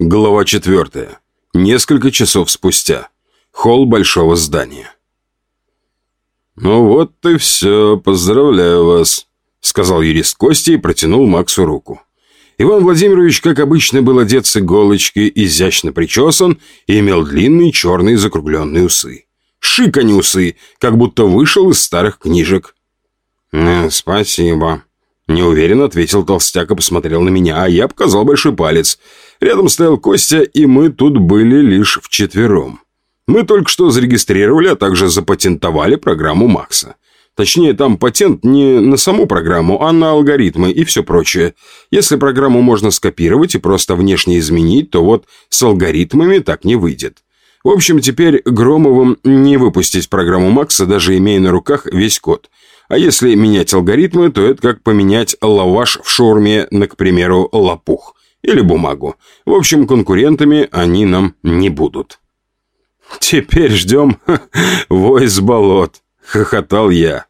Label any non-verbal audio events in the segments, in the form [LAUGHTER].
Глава четвертая. Несколько часов спустя. Холл большого здания. «Ну вот и все, поздравляю вас», — сказал юрист Костя и протянул Максу руку. Иван Владимирович, как обычно, был одет с иголочки, изящно причесан и имел длинные черные закругленные усы. Шик, а не усы, как будто вышел из старых книжек. «Э, «Спасибо», — неуверенно ответил толстяк и посмотрел на меня, а я показал большой палец. Рядом стоял Костя, и мы тут были лишь вчетвером. Мы только что зарегистрировали, а также запатентовали программу Макса. Точнее, там патент не на саму программу, а на алгоритмы и все прочее. Если программу можно скопировать и просто внешне изменить, то вот с алгоритмами так не выйдет. В общем, теперь Громовым не выпустить программу Макса, даже имея на руках весь код. А если менять алгоритмы, то это как поменять лаваш в шаурме на, к примеру, лопух или бумагу. В общем, конкурентами они нам не будут. «Теперь ждем [LAUGHS] вой с болот», — хохотал я.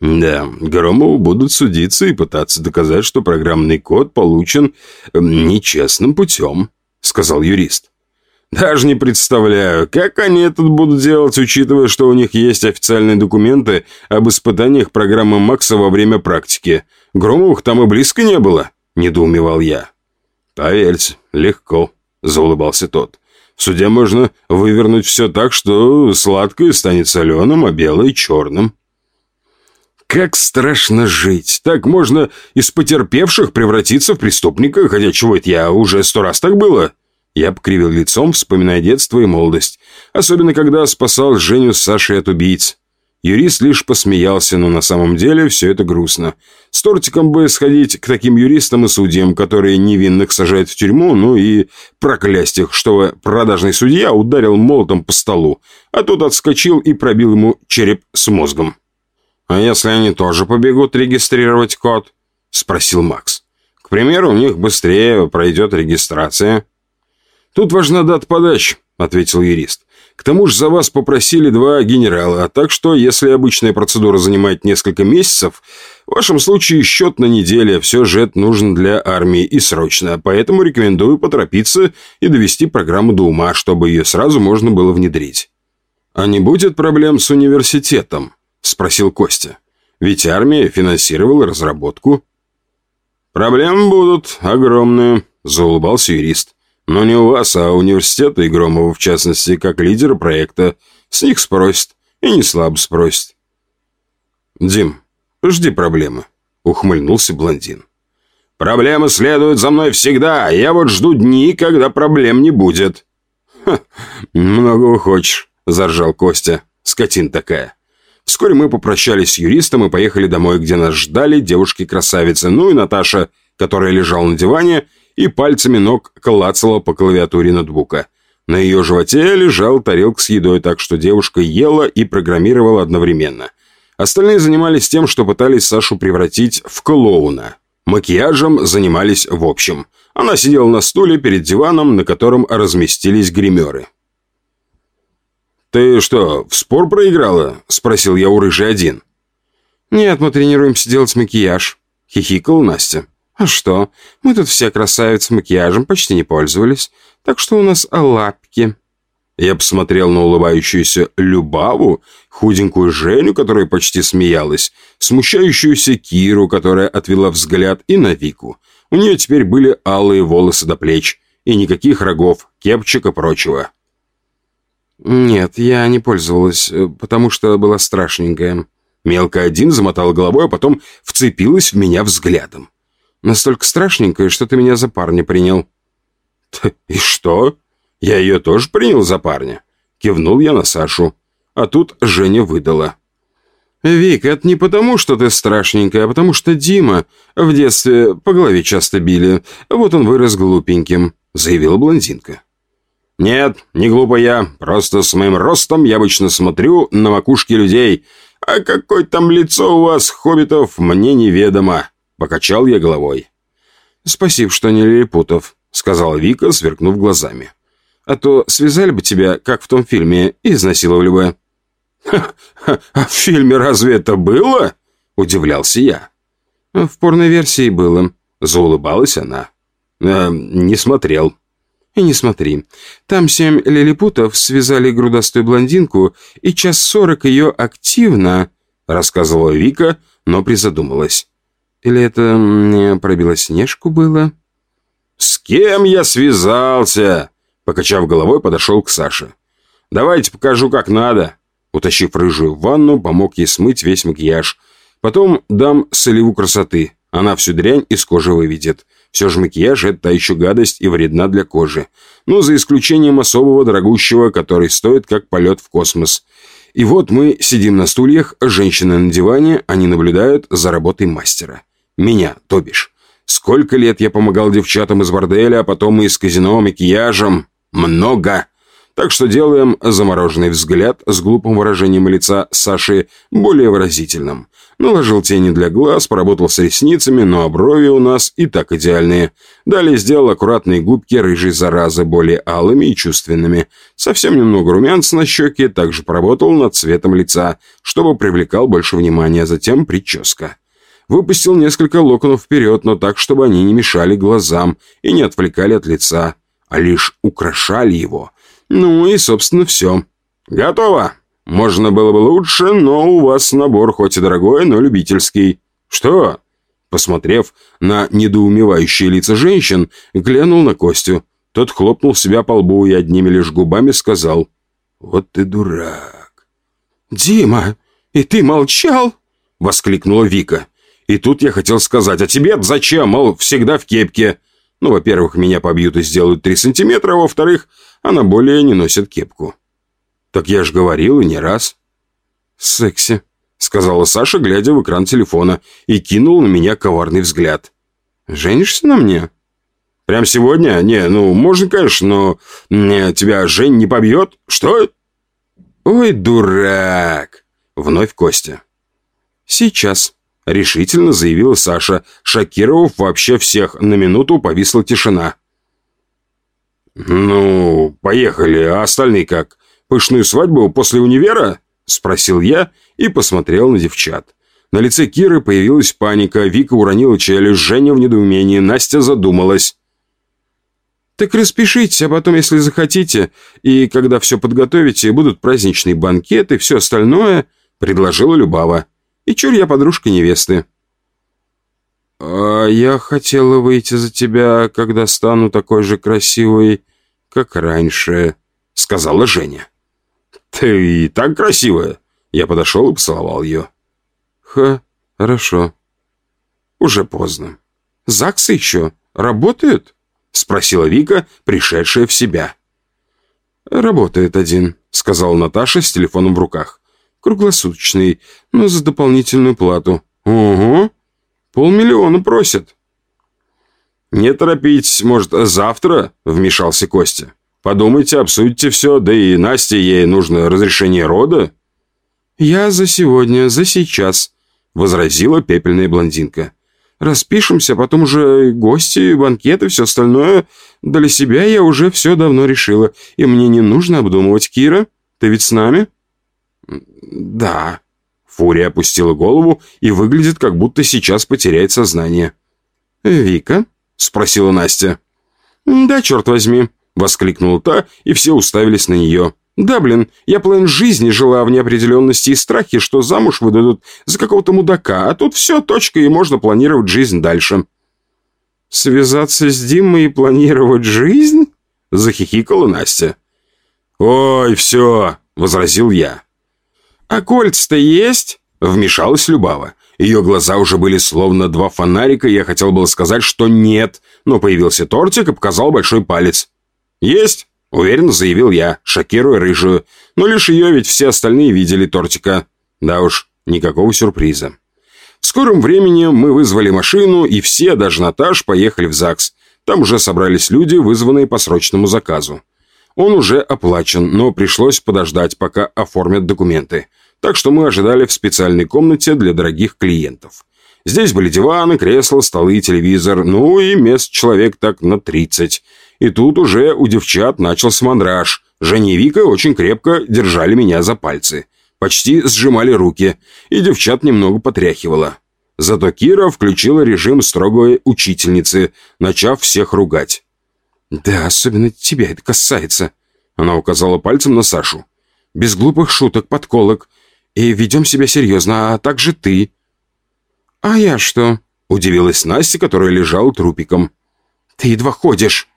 «Да, Громову будут судиться и пытаться доказать, что программный код получен нечестным путем», — сказал юрист. «Даже не представляю, как они это будут делать, учитывая, что у них есть официальные документы об испытаниях программы Макса во время практики. Громовых там и близко не было», — недоумевал я. «Поверьте, легко», — заулыбался тот. «В суде можно вывернуть все так, что сладкое станет соленым, а белое — черным». «Как страшно жить! Так можно из потерпевших превратиться в преступника, хотя чего это я, уже сто раз так было?» Я покривил лицом, вспоминая детство и молодость, особенно когда спасал Женю с Сашей от убийц. Юрист лишь посмеялся, но на самом деле все это грустно. С тортиком бы сходить к таким юристам и судьям, которые невинных сажают в тюрьму, ну и проклясть их, что продажный судья ударил молотом по столу, а тот отскочил и пробил ему череп с мозгом. «А если они тоже побегут регистрировать код?» – спросил Макс. «К примеру, у них быстрее пройдет регистрация». «Тут важна дата подачи», – ответил юрист. К тому же за вас попросили два генерала, так что, если обычная процедура занимает несколько месяцев, в вашем случае счет на неделю, все же это нужно для армии и срочно, поэтому рекомендую поторопиться и довести программу до ума, чтобы ее сразу можно было внедрить. «А не будет проблем с университетом?» – спросил Костя. «Ведь армия финансировала разработку». «Проблемы будут огромные», – заулыбался юрист. Но не у вас, а у университета и Громова, в частности, как лидера проекта. С них спросят. И не слабо спросят. «Дим, жди проблемы», — ухмыльнулся блондин. «Проблемы следуют за мной всегда, я вот жду дни, когда проблем не будет». «Ха, многого хочешь», — заржал Костя. «Скотин такая». Вскоре мы попрощались с юристом и поехали домой, где нас ждали девушки-красавицы, ну и Наташа, которая лежала на диване и пальцами ног клацала по клавиатуре ноутбука. На ее животе лежал тарелка с едой, так что девушка ела и программировала одновременно. Остальные занимались тем, что пытались Сашу превратить в клоуна. Макияжем занимались в общем. Она сидела на стуле перед диваном, на котором разместились гримеры. «Ты что, в спор проиграла?» – спросил я у рыжий один. «Нет, мы тренируемся делать макияж», – хихикал Настя. «А что? Мы тут все красавицы макияжем почти не пользовались, так что у нас лапки». Я посмотрел на улыбающуюся Любаву, худенькую Женю, которая почти смеялась, смущающуюся Киру, которая отвела взгляд, и на Вику. У нее теперь были алые волосы до плеч, и никаких рогов, кепчик и прочего. «Нет, я не пользовалась, э, потому что была страшненькая». Мелко один замотал головой, а потом вцепилась в меня взглядом. Настолько страшненькая, что ты меня за парня принял». «И что? Я ее тоже принял за парня?» Кивнул я на Сашу. А тут Женя выдала. «Вик, это не потому, что ты страшненькая, а потому что Дима в детстве по голове часто били. Вот он вырос глупеньким», — заявила блондинка. «Нет, не глупо я. Просто с моим ростом я обычно смотрю на макушки людей. А какое там лицо у вас, хоббитов, мне неведомо. Покачал я головой. «Спасибо, что не Лилипутов», — сказала Вика, сверкнув глазами. «А то связали бы тебя, как в том фильме, и изнасиловали бы». «Ха-ха, а в фильме разве это было?» — удивлялся я. «В порной версии было», — заулыбалась она. «Э, «Не смотрел». И не смотри. Там семь лилипутов связали грудастую блондинку, и час сорок ее активно...» Рассказывала Вика, но призадумалась. «Или это про Белоснежку было?» «С кем я связался?» Покачав головой, подошел к Саше. «Давайте покажу, как надо». Утащив рыжую в ванну, помог ей смыть весь макияж. Потом дам соливу красоты. Она всю дрянь из кожи выведет. Все же макияж – это та еще гадость и вредна для кожи. Но за исключением особого дорогущего, который стоит как полет в космос. И вот мы сидим на стульях, женщины на диване, они наблюдают за работой мастера. Меня, то бишь. Сколько лет я помогал девчатам из борделя, а потом и из казино макияжем. Много. Так что делаем замороженный взгляд с глупым выражением лица Саши более выразительным. Наложил тени для глаз, поработал с ресницами, но брови у нас и так идеальные. Далее сделал аккуратные губки рыжей заразы, более алыми и чувственными. Совсем немного румянца на щеке, также поработал над цветом лица, чтобы привлекал больше внимания, затем прическа. Выпустил несколько локонов вперед, но так, чтобы они не мешали глазам и не отвлекали от лица, а лишь украшали его. Ну и, собственно, все. «Готово!» Можно было бы лучше, но у вас набор хоть и дорогой, но любительский. Что? Посмотрев на недоумевающие лица женщин, глянул на Костю. Тот хлопнул себя по лбу и одними лишь губами сказал «Вот ты дурак». «Дима, и ты молчал?» — воскликнула Вика. И тут я хотел сказать, а тебе зачем, мол, всегда в кепке? Ну, во-первых, меня побьют и сделают три сантиметра, а во-вторых, она более не носит кепку. «Так я ж говорил и не раз». «Секси», — сказала Саша, глядя в экран телефона, и кинул на меня коварный взгляд. «Женишься на мне?» «Прям сегодня? Не, ну, можно, конечно, но не, тебя Жень не побьет? Что?» «Ой, дурак!» — вновь Костя. «Сейчас», — решительно заявила Саша, шокировав вообще всех. На минуту повисла тишина. «Ну, поехали, а остальные как? пышную свадьбу после универа?» – спросил я и посмотрел на девчат. На лице Киры появилась паника, Вика уронила челюсть, Женя в недоумении, Настя задумалась. «Так распишитесь, а потом, если захотите, и когда все подготовите, будут праздничные банкеты, все остальное», – предложила Любава. «И чур я подружка невесты». «А я хотела выйти за тебя, когда стану такой же красивой, как раньше», — сказала Женя. «Ты и так красивая!» Я подошел и поцеловал ее. «Ха, хорошо. Уже поздно. ЗАГСы еще работают?» Спросила Вика, пришедшая в себя. «Работает один», — сказала Наташа с телефоном в руках. «Круглосуточный, но за дополнительную плату». «Ого! Полмиллиона просят». «Не торопитесь, может, завтра?» — вмешался Костя. Подумайте, обсудите все, да и Насте ей нужно разрешение рода». «Я за сегодня, за сейчас», — возразила пепельная блондинка. «Распишемся, потом уже гости, банкеты, все остальное. Для себя я уже все давно решила, и мне не нужно обдумывать. Кира, ты ведь с нами?» «Да». Фурия опустила голову и выглядит, как будто сейчас потеряет сознание. «Вика?» — спросила Настя. «Да, черт возьми», — воскликнула та, и все уставились на нее. «Да, блин, я половину жизни жила в неопределенности и страхе, что замуж выдадут за какого-то мудака, а тут все, точка, и можно планировать жизнь дальше». «Связаться с Димой и планировать жизнь?» — захихикала Настя. «Ой, все!» — возразил я. «А кольца-то есть?» — вмешалась Любава. Ее глаза уже были словно два фонарика, я хотел было сказать, что нет, но появился тортик и показал большой палец. «Есть!» – уверенно заявил я, шокируя рыжую. Но лишь ее ведь все остальные видели тортика. Да уж, никакого сюрприза. В скором времени мы вызвали машину, и все, даже Наташ, поехали в ЗАГС. Там уже собрались люди, вызванные по срочному заказу. Он уже оплачен, но пришлось подождать, пока оформят документы. Так что мы ожидали в специальной комнате для дорогих клиентов. Здесь были диваны, кресла, столы, телевизор, ну и мест человек так на 30. И тут уже у девчат начался мандраж. Женя и Вика очень крепко держали меня за пальцы. Почти сжимали руки, и девчат немного потряхивало. Зато Кира включила режим строгой учительницы, начав всех ругать. «Да, особенно тебя это касается», — она указала пальцем на Сашу. «Без глупых шуток, подколок. И ведем себя серьезно, а также ты». «А я что?» — удивилась Настя, которая лежала трупиком. «Ты едва ходишь».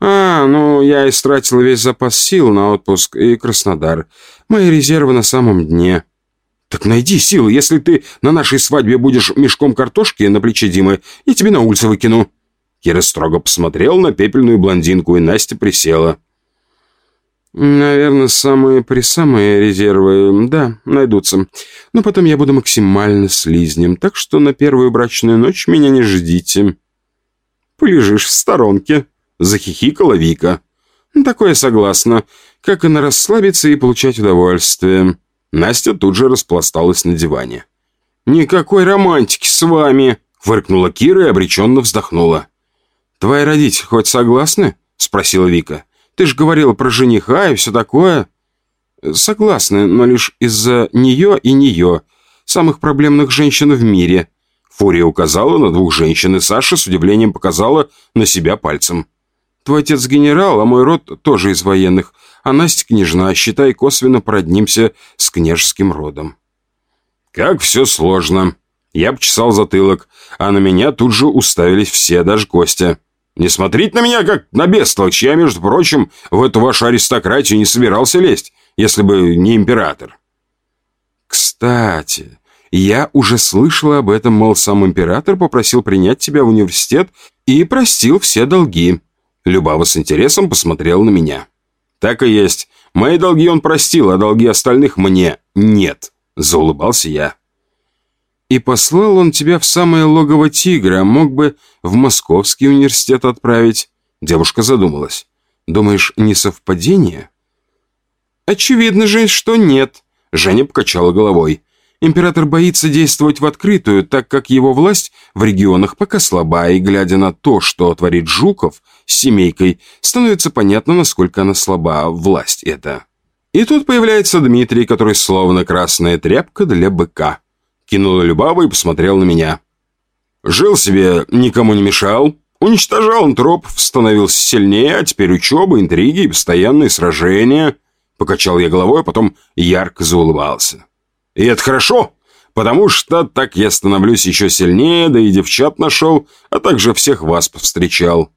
«А, ну, я истратил весь запас сил на отпуск и Краснодар. Мои резервы на самом дне». «Так найди силы. Если ты на нашей свадьбе будешь мешком картошки на плече Димы, я тебе на улице выкину». Кира строго посмотрел на пепельную блондинку, и Настя присела. «Наверное, самые-присамые резервы, да, найдутся. Но потом я буду максимально слизнем, так что на первую брачную ночь меня не ждите». «Полежишь в сторонке», — захихикала Вика. «Такое согласна. Как и на расслабиться и получать удовольствие». Настя тут же распласталась на диване. «Никакой романтики с вами!» — фыркнула Кира и обреченно вздохнула. «Твои родители хоть согласны?» — спросила Вика. «Ты же говорила про жениха и все такое». «Согласны, но лишь из-за нее и нее, самых проблемных женщин в мире». Фурия указала на двух женщин, и Саша с удивлением показала на себя пальцем. «Твой отец генерал, а мой род тоже из военных а Настя княжна, считай, косвенно проднимся с княжеским родом. Как все сложно. Я почесал затылок, а на меня тут же уставились все, даже Костя. Не смотрите на меня, как на бестолочь. Я, между прочим, в эту вашу аристократию не собирался лезть, если бы не император. Кстати, я уже слышал об этом, мол, сам император попросил принять тебя в университет и простил все долги. Любава с интересом посмотрел на меня. «Так и есть. Мои долги он простил, а долги остальных мне нет», — заулыбался я. «И послал он тебя в самое логово тигра, а мог бы в Московский университет отправить?» Девушка задумалась. «Думаешь, не совпадение?» «Очевидно же, что нет», — Женя покачала головой. Император боится действовать в открытую, так как его власть в регионах пока слаба, и глядя на то, что творит Жуков с семейкой, становится понятно, насколько она слаба, власть эта. И тут появляется Дмитрий, который словно красная тряпка для быка. Кинула Любава и посмотрел на меня. Жил себе, никому не мешал, уничтожал он троп, становился сильнее, а теперь учеба, интриги и постоянные сражения. Покачал я головой, а потом ярко заулыбался. И это хорошо, потому что так я становлюсь еще сильнее, да и девчат нашел, а также всех вас повстречал».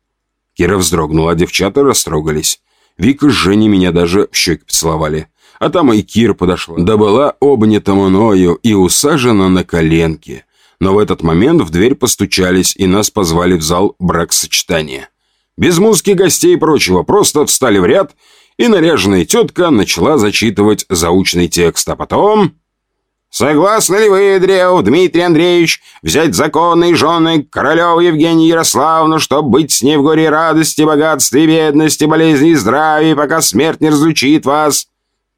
Кира вздрогнула, а девчата растрогались. Вика с Женей меня даже в щеки поцеловали. А там и Кира подошла, да была обнята мною и усажена на коленки. Но в этот момент в дверь постучались, и нас позвали в зал бракосочетания. Без музыки, гостей и прочего, просто встали в ряд, и наряженная тетка начала зачитывать заучный текст, а потом... Согласны ли вы, Древ, Дмитрий Андреевич, взять законной женой королеву Евгению Ярославну, чтобы быть с ней в горе радости, богатстве, бедности, болезни и здравии, пока смерть не разлучит вас?»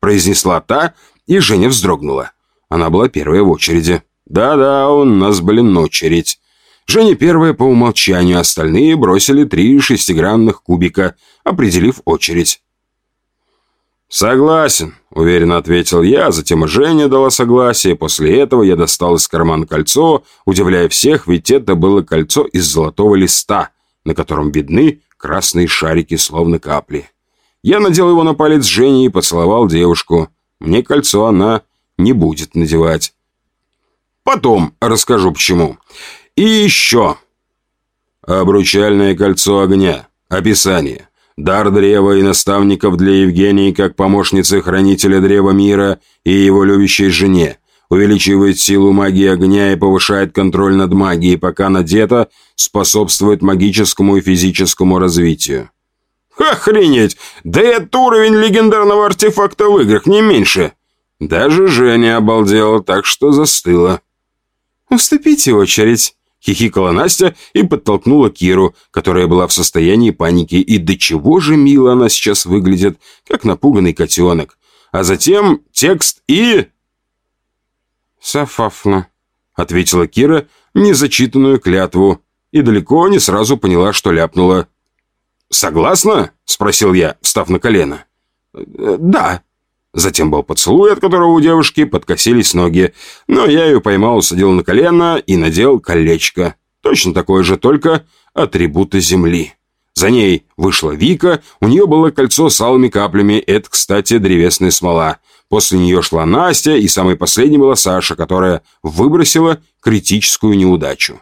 Произнесла та, и Женя вздрогнула. Она была первая в очереди. «Да-да, у нас, блин, очередь». Женя первая по умолчанию, остальные бросили три шестигранных кубика, определив очередь. «Согласен», — уверенно ответил я, затем и Женя дала согласие. После этого я достал из кармана кольцо, удивляя всех, ведь это было кольцо из золотого листа, на котором видны красные шарики, словно капли. Я надел его на палец Жени и поцеловал девушку. Мне кольцо она не будет надевать. Потом расскажу почему. И еще. Обручальное кольцо огня. Описание. Дар древа и наставников для Евгении как помощницы хранителя древа мира и его любящей жене. Увеличивает силу магии огня и повышает контроль над магией, пока надето, способствует магическому и физическому развитию. Охренеть! Да это уровень легендарного артефакта в играх, не меньше. Даже Женя обалдела, так что застыла. «Уступите очередь», Хихикала Настя и подтолкнула Киру, которая была в состоянии паники. И до чего же мило она сейчас выглядит, как напуганный котенок. А затем текст и... «Сафафна», — ответила Кира незачитанную клятву и далеко не сразу поняла, что ляпнула. «Согласна?» — спросил я, встав на колено. «Да», Затем был поцелуй, от которого у девушки подкосились ноги, но я ее поймал, усадил на колено и надел колечко. Точно такое же, только атрибуты земли. За ней вышла Вика, у нее было кольцо с алыми каплями, это, кстати, древесная смола. После нее шла Настя, и самой последней была Саша, которая выбросила критическую неудачу.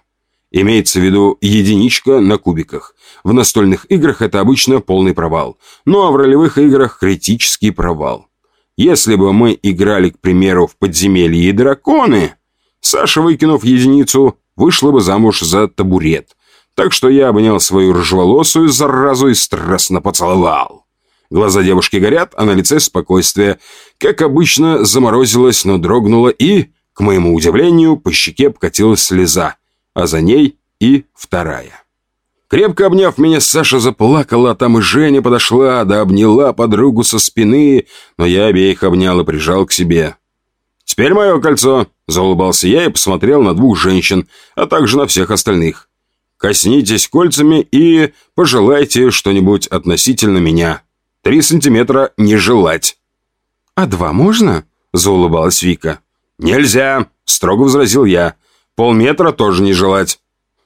Имеется в виду единичка на кубиках. В настольных играх это обычно полный провал. Ну а в ролевых играх критический провал. Если бы мы играли, к примеру, в подземелье и драконы, Саша, выкинув единицу, вышла бы замуж за табурет. Так что я обнял свою рыжеволосую заразу и страстно поцеловал. Глаза девушки горят, а на лице спокойствие. Как обычно, заморозилась, но дрогнула и, к моему удивлению, по щеке покатилась слеза, а за ней и вторая. Крепко обняв меня, Саша заплакала, а там и Женя подошла, да обняла подругу со спины, но я обеих обнял и прижал к себе. «Теперь мое кольцо!» – заулыбался я и посмотрел на двух женщин, а также на всех остальных. «Коснитесь кольцами и пожелайте что-нибудь относительно меня. Три сантиметра не желать». «А два можно?» – заулыбалась Вика. «Нельзя!» – строго возразил я. «Полметра тоже не желать».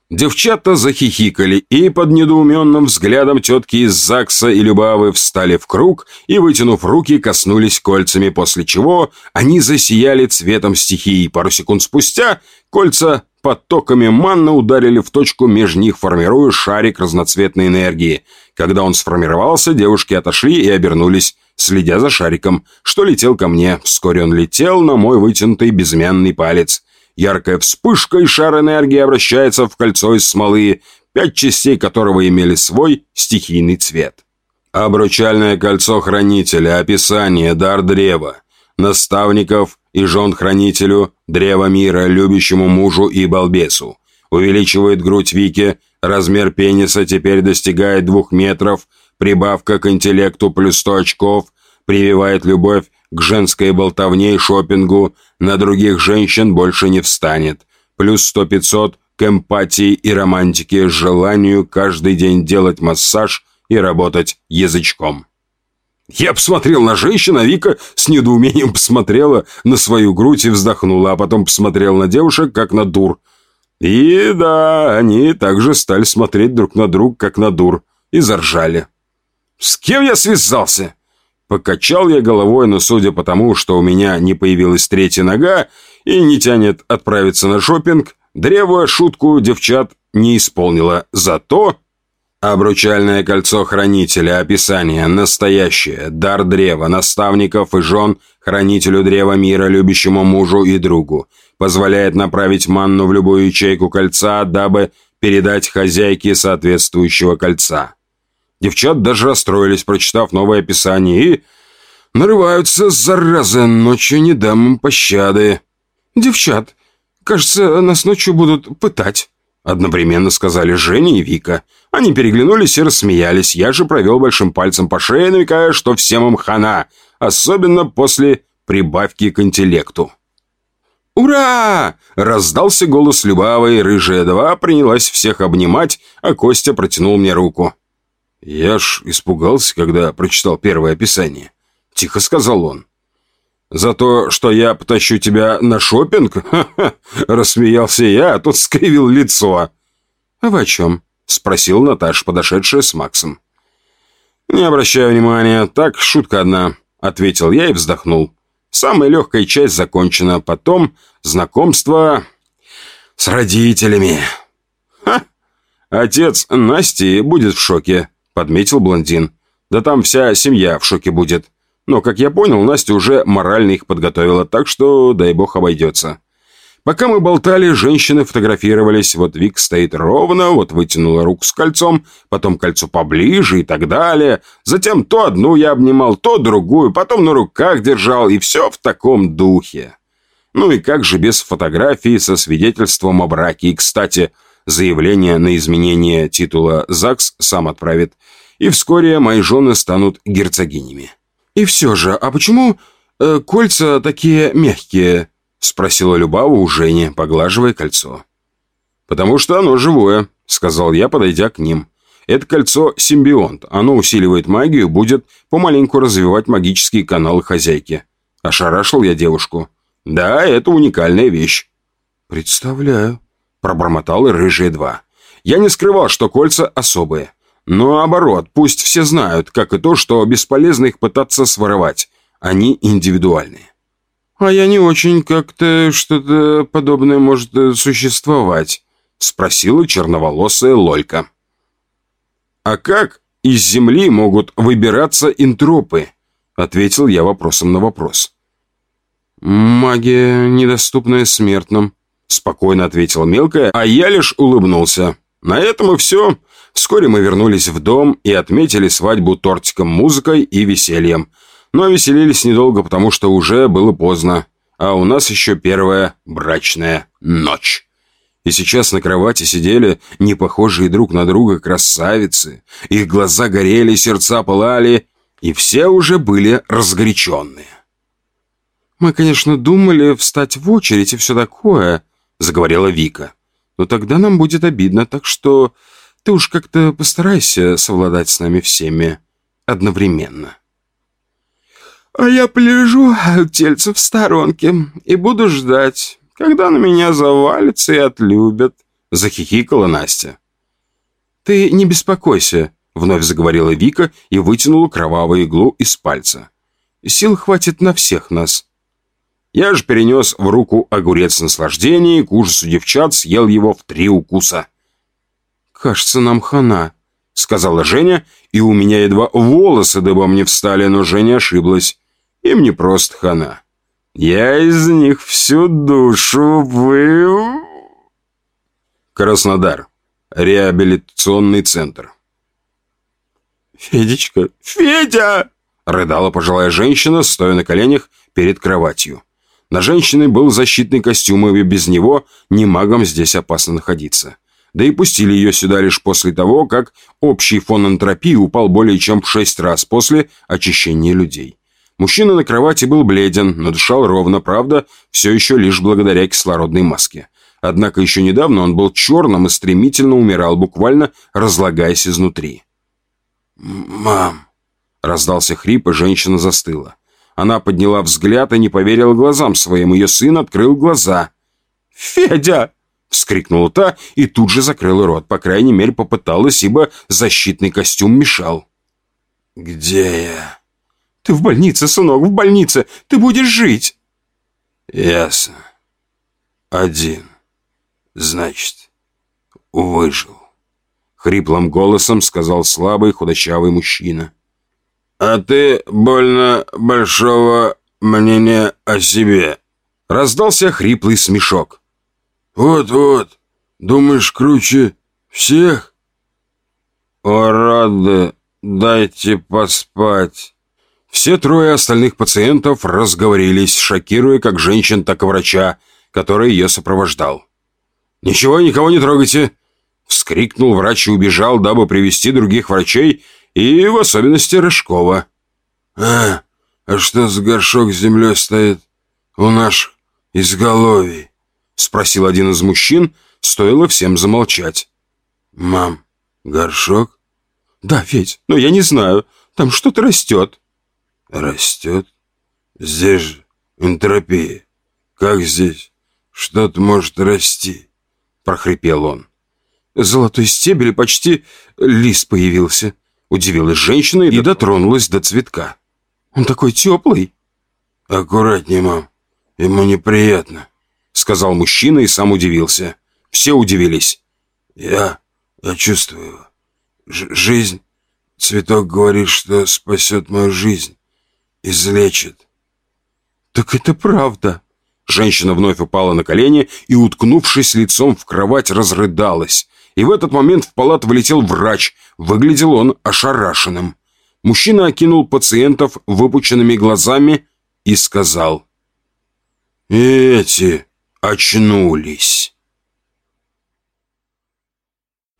Девчата захихикали и под недоуменным взглядом тетки из ЗАГСа и Любавы встали в круг и, вытянув руки, коснулись кольцами, после чего они засияли цветом стихии. Пару секунд спустя кольца потоками манны ударили в точку между них, формируя шарик разноцветной энергии. Когда он сформировался, девушки отошли и обернулись, следя за шариком, что летел ко мне. Вскоре он летел на мой вытянутый безымянный палец. Яркая вспышка и шар энергии обращается в кольцо из смолы, пять частей которого имели свой стихийный цвет. Обручальное кольцо хранителя, описание, дар древа, наставников и жен хранителю, древа мира, любящему мужу и балбесу. Увеличивает грудь Вики, размер пениса теперь достигает двух метров, прибавка к интеллекту плюс сто очков, прививает любовь к женской болтовне и шопингу, на других женщин больше не встанет. Плюс сто-пятьсот к эмпатии и романтике, желанию каждый день делать массаж и работать язычком. Я посмотрел на женщину, а Вика с недоумением посмотрела на свою грудь и вздохнула, а потом посмотрел на девушек, как на дур. И да, они также стали смотреть друг на друга, как на дур, и заржали. «С кем я связался?» Покачал я головой, но судя по тому, что у меня не появилась третья нога и не тянет отправиться на шопинг, древо шутку девчат не исполнило. Зато обручальное кольцо хранителя, описание, настоящее, дар древа, наставников и жен, хранителю древа мира, любящему мужу и другу, позволяет направить манну в любую ячейку кольца, дабы передать хозяйке соответствующего кольца. Девчат даже расстроились, прочитав новое описание, и... Нарываются, заразы, ночью не дам им пощады. «Девчат, кажется, нас ночью будут пытать», — одновременно сказали Женя и Вика. Они переглянулись и рассмеялись. Я же провел большим пальцем по шее, намекая, что всем им хана, особенно после прибавки к интеллекту. «Ура!» – раздался голос Любавы, и рыжая два принялась всех обнимать, а Костя протянул мне руку. «Я ж испугался, когда прочитал первое описание», — тихо сказал он. «За то, что я потащу тебя на шопинг? Ха-ха!» [LAUGHS] — рассмеялся я, а тот скривил лицо. «А вы о чем?» — спросил Наташ, подошедшая с Максом. «Не обращаю внимания, так, шутка одна», — ответил я и вздохнул. «Самая легкая часть закончена, потом знакомство с родителями». «Ха! Отец Насти будет в шоке», подметил блондин. «Да там вся семья в шоке будет. Но, как я понял, Настя уже морально их подготовила, так что, дай бог, обойдется». Пока мы болтали, женщины фотографировались. Вот Вик стоит ровно, вот вытянула руку с кольцом, потом кольцо поближе и так далее. Затем то одну я обнимал, то другую, потом на руках держал, и все в таком духе. Ну и как же без фотографии со свидетельством о браке. И, кстати, заявление на изменение титула ЗАГС сам отправит и вскоре мои жены станут герцогинями. «И все же, а почему э, кольца такие мягкие?» – спросила Любава у Жени, поглаживая кольцо. «Потому что оно живое», – сказал я, подойдя к ним. «Это кольцо – симбионт. Оно усиливает магию, будет помаленьку развивать магические каналы хозяйки». Ошарашил я девушку. «Да, это уникальная вещь». «Представляю», – пробормотал и рыжие два. Я не скрывал, что кольца особые. Но наоборот, пусть все знают, как и то, что бесполезно их пытаться своровать. Они индивидуальные. «А я не очень как-то что-то подобное может существовать», спросила черноволосая Лолька. «А как из Земли могут выбираться интропы?» ответил я вопросом на вопрос. «Магия, недоступная смертным», спокойно ответила мелкая, а я лишь улыбнулся. На этом и все. Вскоре мы вернулись в дом и отметили свадьбу тортиком, музыкой и весельем. Но веселились недолго, потому что уже было поздно. А у нас еще первая брачная ночь. И сейчас на кровати сидели не похожие друг на друга красавицы. Их глаза горели, сердца пылали, и все уже были разгоряченные. «Мы, конечно, думали встать в очередь и все такое», — заговорила Вика. «Но тогда нам будет обидно, так что ты уж как-то постарайся совладать с нами всеми одновременно». «А я полежу тельце в сторонке и буду ждать, когда на меня завалится и отлюбят», — захихикала Настя. «Ты не беспокойся», — вновь заговорила Вика и вытянула кровавую иглу из пальца. «Сил хватит на всех нас». Я же перенес в руку огурец наслаждения и к ужасу девчат съел его в три укуса. «Кажется, нам хана», — сказала Женя, и у меня едва волосы дыбом не встали, но Женя ошиблась. Им не просто хана. Я из них всю душу вы... Краснодар. Реабилитационный центр. «Федечка! Федя!» — рыдала пожилая женщина, стоя на коленях перед кроватью. На женщине был защитный костюм, и без него не магам здесь опасно находиться. Да и пустили ее сюда лишь после того, как общий фон энтропии упал более чем в шесть раз после очищения людей. Мужчина на кровати был бледен, но дышал ровно, правда, все еще лишь благодаря кислородной маске. Однако еще недавно он был черным и стремительно умирал, буквально разлагаясь изнутри. «Мам!» – раздался хрип, и женщина застыла. Она подняла взгляд и не поверила глазам своим. Ее сын открыл глаза. «Федя!» — вскрикнула та и тут же закрыла рот. По крайней мере, попыталась, ибо защитный костюм мешал. «Где я?» «Ты в больнице, сынок, в больнице. Ты будешь жить». «Ясно. Один. Значит, выжил». Хриплым голосом сказал слабый худощавый мужчина. «А ты больно большого мнения о себе», — раздался хриплый смешок. «Вот-вот, думаешь, круче всех?» «Уроды, дайте поспать». Все трое остальных пациентов разговорились, шокируя как женщин, так и врача, который ее сопровождал. «Ничего, никого не трогайте!» Вскрикнул врач и убежал, дабы привести других врачей и в особенности Рыжкова. «А, а что за горшок с землей стоит у наших изголовий?» — спросил один из мужчин, стоило всем замолчать. «Мам, горшок?» «Да, Федь, но я не знаю, там что-то растет». «Растет? Здесь же энтропия. Как здесь что-то может расти?» — прохрипел он. «Золотой стебель почти лист появился», Удивилась женщина и дотронулась до цветка. «Он такой теплый!» «Аккуратней, мам, ему неприятно», — сказал мужчина и сам удивился. Все удивились. «Я... я чувствую. Ж жизнь... Цветок говорит, что спасет мою жизнь. Излечит». «Так это правда!» Женщина вновь упала на колени и, уткнувшись лицом в кровать, разрыдалась. И в этот момент в палату влетел врач. Выглядел он ошарашенным. Мужчина окинул пациентов выпученными глазами и сказал. «Эти очнулись».